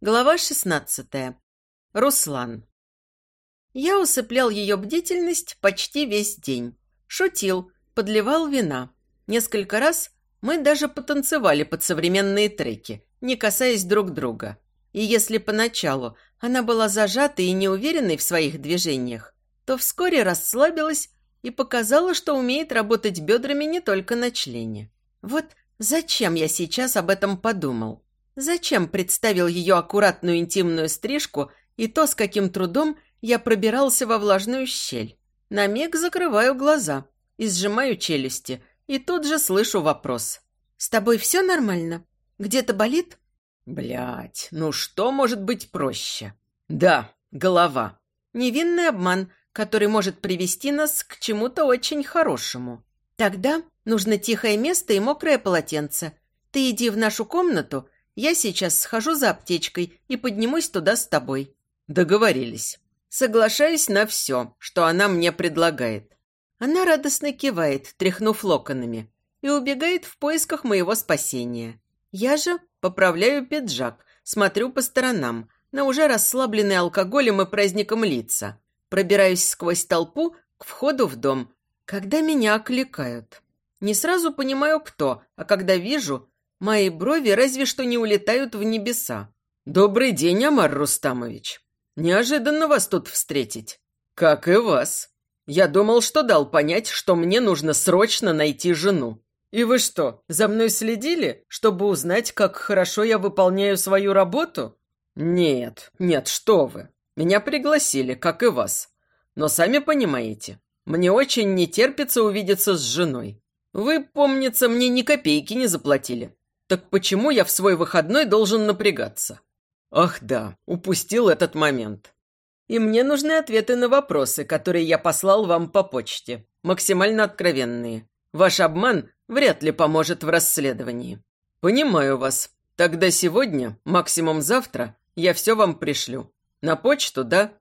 Глава 16. Руслан. Я усыплял ее бдительность почти весь день. Шутил, подливал вина. Несколько раз мы даже потанцевали под современные треки, не касаясь друг друга. И если поначалу она была зажатой и неуверенной в своих движениях, то вскоре расслабилась и показала, что умеет работать бедрами не только на члене. Вот зачем я сейчас об этом подумал? Зачем представил ее аккуратную интимную стрижку и то, с каким трудом я пробирался во влажную щель? На миг закрываю глаза и сжимаю челюсти, и тут же слышу вопрос. «С тобой все нормально? Где-то болит?» Блять, ну что может быть проще? Да, голова. Невинный обман, который может привести нас к чему-то очень хорошему. Тогда нужно тихое место и мокрое полотенце. Ты иди в нашу комнату я сейчас схожу за аптечкой и поднимусь туда с тобой». Договорились. Соглашаюсь на все, что она мне предлагает. Она радостно кивает, тряхнув локонами, и убегает в поисках моего спасения. Я же поправляю пиджак, смотрю по сторонам, на уже расслабленные алкоголем и праздником лица. Пробираюсь сквозь толпу к входу в дом, когда меня окликают. Не сразу понимаю, кто, а когда вижу, Мои брови разве что не улетают в небеса. «Добрый день, Амар Рустамович. Неожиданно вас тут встретить. Как и вас. Я думал, что дал понять, что мне нужно срочно найти жену. И вы что, за мной следили, чтобы узнать, как хорошо я выполняю свою работу? Нет, нет, что вы. Меня пригласили, как и вас. Но сами понимаете, мне очень не терпится увидеться с женой. Вы, помнится, мне ни копейки не заплатили. Так почему я в свой выходной должен напрягаться? Ах да, упустил этот момент. И мне нужны ответы на вопросы, которые я послал вам по почте. Максимально откровенные. Ваш обман вряд ли поможет в расследовании. Понимаю вас. Тогда сегодня, максимум завтра, я все вам пришлю. На почту, да?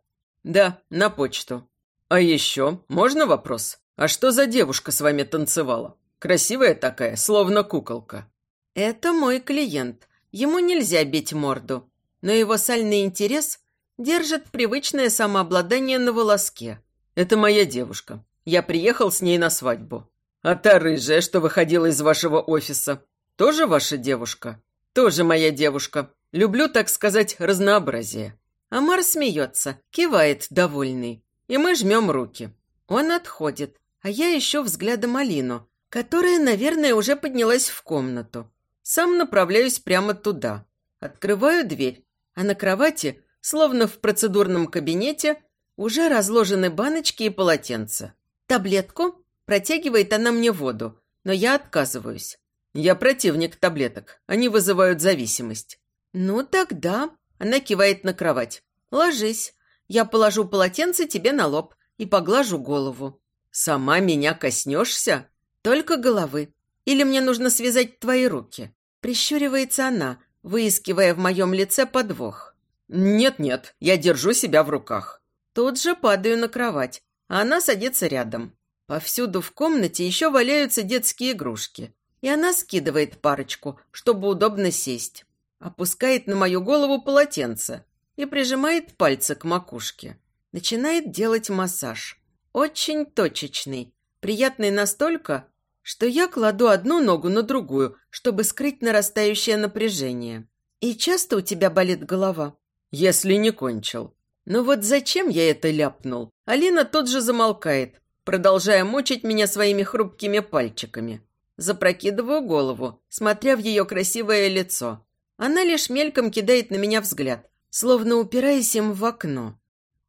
Да, на почту. А еще, можно вопрос? А что за девушка с вами танцевала? Красивая такая, словно куколка. Это мой клиент. Ему нельзя бить морду. Но его сальный интерес держит привычное самообладание на волоске. Это моя девушка. Я приехал с ней на свадьбу. А та рыжая, что выходила из вашего офиса, тоже ваша девушка? Тоже моя девушка. Люблю, так сказать, разнообразие. Амар смеется, кивает, довольный. И мы жмем руки. Он отходит, а я ищу взглядом Алину, которая, наверное, уже поднялась в комнату. Сам направляюсь прямо туда. Открываю дверь, а на кровати, словно в процедурном кабинете, уже разложены баночки и полотенца. Таблетку протягивает она мне воду, но я отказываюсь. Я противник таблеток, они вызывают зависимость. Ну тогда, она кивает на кровать. Ложись, я положу полотенце тебе на лоб и поглажу голову. Сама меня коснешься? Только головы. Или мне нужно связать твои руки? Прищуривается она, выискивая в моем лице подвох. «Нет-нет, я держу себя в руках». Тут же падаю на кровать, а она садится рядом. Повсюду в комнате еще валяются детские игрушки. И она скидывает парочку, чтобы удобно сесть. Опускает на мою голову полотенце и прижимает пальцы к макушке. Начинает делать массаж. Очень точечный, приятный настолько, что я кладу одну ногу на другую, чтобы скрыть нарастающее напряжение. И часто у тебя болит голова? Если не кончил. Ну вот зачем я это ляпнул? Алина тут же замолкает, продолжая мучить меня своими хрупкими пальчиками. Запрокидываю голову, смотря в ее красивое лицо. Она лишь мельком кидает на меня взгляд, словно упираясь им в окно.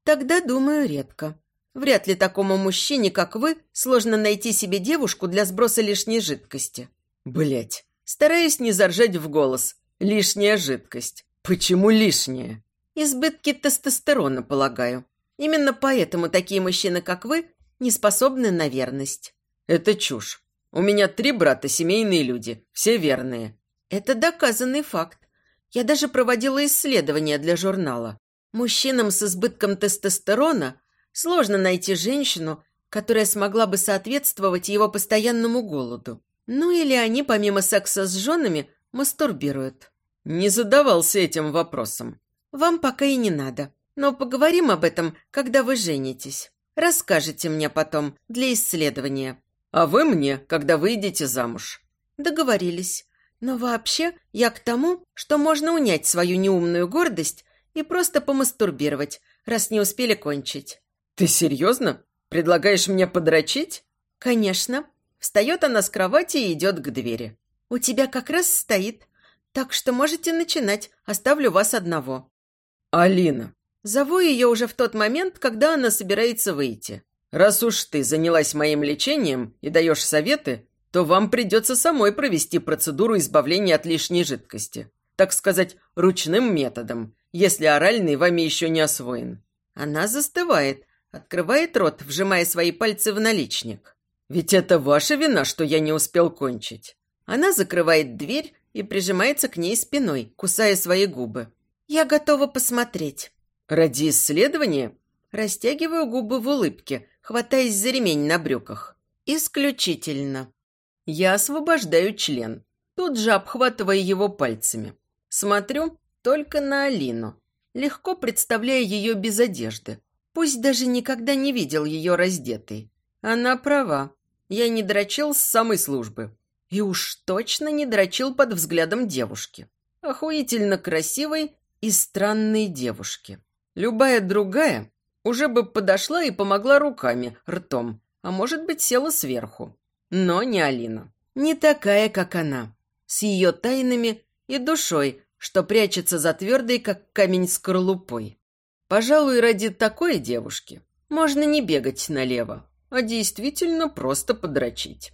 Тогда думаю редко. Вряд ли такому мужчине, как вы, сложно найти себе девушку для сброса лишней жидкости. Блять, стараюсь не заржать в голос. Лишняя жидкость. Почему лишняя? Избытки тестостерона, полагаю. Именно поэтому такие мужчины, как вы, не способны на верность. Это чушь. У меня три брата, семейные люди, все верные. Это доказанный факт. Я даже проводила исследования для журнала. Мужчинам с избытком тестостерона Сложно найти женщину, которая смогла бы соответствовать его постоянному голоду. Ну или они, помимо секса с женами, мастурбируют. Не задавался этим вопросом. Вам пока и не надо. Но поговорим об этом, когда вы женитесь. Расскажете мне потом для исследования. А вы мне, когда выйдете замуж. Договорились. Но вообще я к тому, что можно унять свою неумную гордость и просто помастурбировать, раз не успели кончить. Ты серьезно? Предлагаешь мне подрочить? Конечно. Встает она с кровати и идет к двери. У тебя как раз стоит. Так что можете начинать. Оставлю вас одного. Алина. Зову ее уже в тот момент, когда она собирается выйти. Раз уж ты занялась моим лечением и даешь советы, то вам придется самой провести процедуру избавления от лишней жидкости. Так сказать, ручным методом, если оральный вами еще не освоен. Она застывает, открывает рот, вжимая свои пальцы в наличник. Ведь это ваша вина, что я не успел кончить. Она закрывает дверь и прижимается к ней спиной, кусая свои губы. Я готова посмотреть. Ради исследования? Растягиваю губы в улыбке, хватаясь за ремень на брюках. Исключительно. Я освобождаю член, тут же обхватывая его пальцами. Смотрю только на Алину, легко представляя ее без одежды. Пусть даже никогда не видел ее раздетой. Она права. Я не дрочил с самой службы. И уж точно не дрочил под взглядом девушки. Охуительно красивой и странной девушки. Любая другая уже бы подошла и помогла руками, ртом, а может быть села сверху. Но не Алина. Не такая, как она. С ее тайнами и душой, что прячется за твердой, как камень скорлупой. Пожалуй, ради такой девушки можно не бегать налево, а действительно просто подрочить.